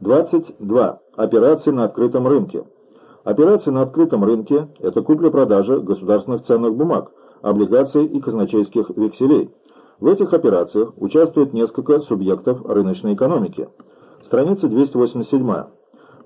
22. Операции на открытом рынке. Операции на открытом рынке – это купля-продажа государственных ценных бумаг, облигаций и казначейских векселей. В этих операциях участвует несколько субъектов рыночной экономики. Страница 287.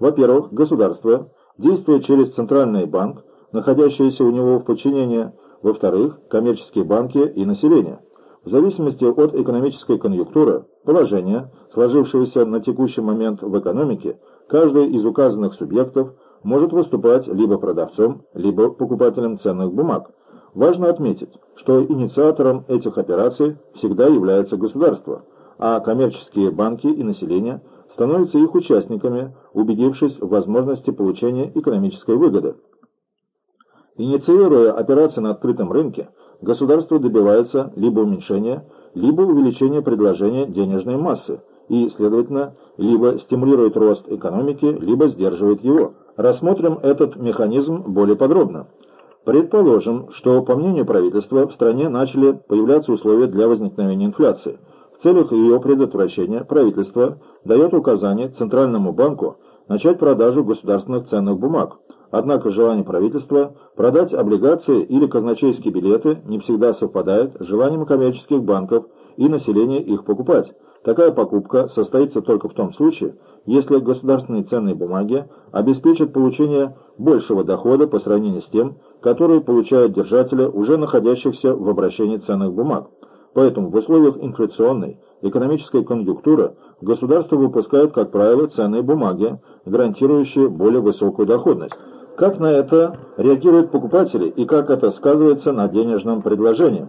Во-первых, государство, действуя через Центральный банк, находящийся у него в подчинении, во-вторых, коммерческие банки и население. В зависимости от экономической конъюнктуры, положения, сложившегося на текущий момент в экономике, каждый из указанных субъектов может выступать либо продавцом, либо покупателем ценных бумаг. Важно отметить, что инициатором этих операций всегда является государство, а коммерческие банки и население становятся их участниками, убедившись в возможности получения экономической выгоды. Инициируя операции на открытом рынке, государство добивается либо уменьшения, либо увеличения предложения денежной массы и, следовательно, либо стимулирует рост экономики, либо сдерживает его. Рассмотрим этот механизм более подробно. Предположим, что, по мнению правительства, в стране начали появляться условия для возникновения инфляции. В целях ее предотвращения правительство дает указание Центральному банку начать продажу государственных ценных бумаг, Однако желание правительства продать облигации или казначейские билеты не всегда совпадает с желанием коммерческих банков и населения их покупать. Такая покупка состоится только в том случае, если государственные ценные бумаги обеспечат получение большего дохода по сравнению с тем, который получают держатели уже находящихся в обращении ценных бумаг. Поэтому в условиях инфляционной экономической конъюнктуры государство выпускает, как правило, ценные бумаги, гарантирующие более высокую доходность. Как на это реагируют покупатели и как это сказывается на денежном предложении?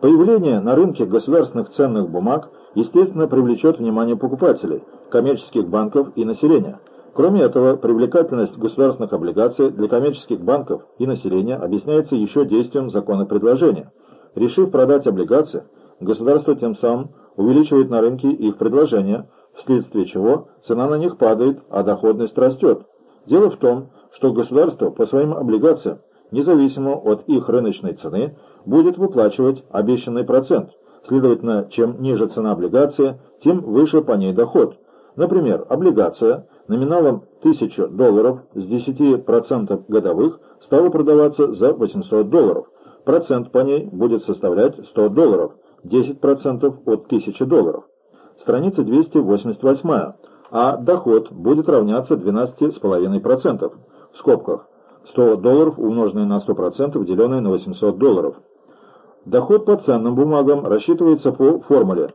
Появление на рынке государственных ценных бумаг, естественно, привлечет внимание покупателей, коммерческих банков и населения. Кроме этого, привлекательность государственных облигаций для коммерческих банков и населения объясняется еще действием закона предложения. Решив продать облигации, государство тем самым увеличивает на рынке их предложение, вследствие чего цена на них падает, а доходность растет. Дело в том, что государство по своим облигациям, независимо от их рыночной цены, будет выплачивать обещанный процент. Следовательно, чем ниже цена облигации, тем выше по ней доход. Например, облигация номиналом 1000 долларов с 10% годовых стала продаваться за 800 долларов. Процент по ней будет составлять 100 долларов, 10% от 1000 долларов. Страница 288, а доход будет равняться 12,5% в скобках 100 долларов, умноженное на 100%, деленное на 800 долларов. Доход по ценным бумагам рассчитывается по формуле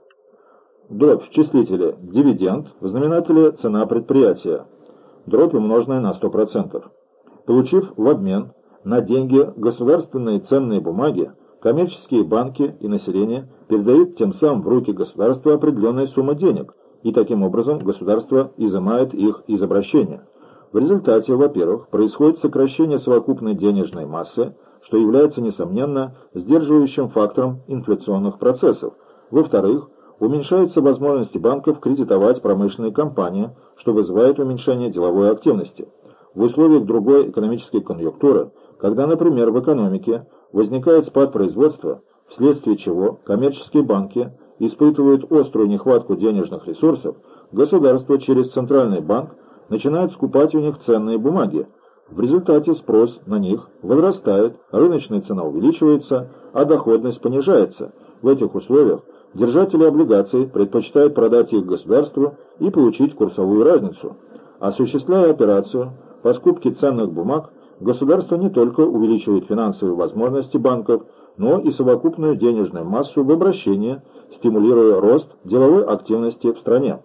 дробь в числителе дивиденд, в знаменателе цена предприятия, дробь умноженная на 100%. Получив в обмен на деньги государственные ценные бумаги, коммерческие банки и население передают тем самым в руки государства определенная сумма денег, и таким образом государство изымает их из обращения. В результате, во-первых, происходит сокращение совокупной денежной массы, что является, несомненно, сдерживающим фактором инфляционных процессов. Во-вторых, уменьшаются возможности банков кредитовать промышленные компании, что вызывает уменьшение деловой активности. В условиях другой экономической конъюнктуры, когда, например, в экономике возникает спад производства, вследствие чего коммерческие банки испытывают острую нехватку денежных ресурсов, государство через Центральный банк начинают скупать у них ценные бумаги. В результате спрос на них возрастает, рыночная цена увеличивается, а доходность понижается. В этих условиях держатели облигаций предпочитают продать их государству и получить курсовую разницу. Осуществляя операцию по скупке ценных бумаг, государство не только увеличивает финансовые возможности банков, но и совокупную денежную массу в обращении, стимулируя рост деловой активности в стране.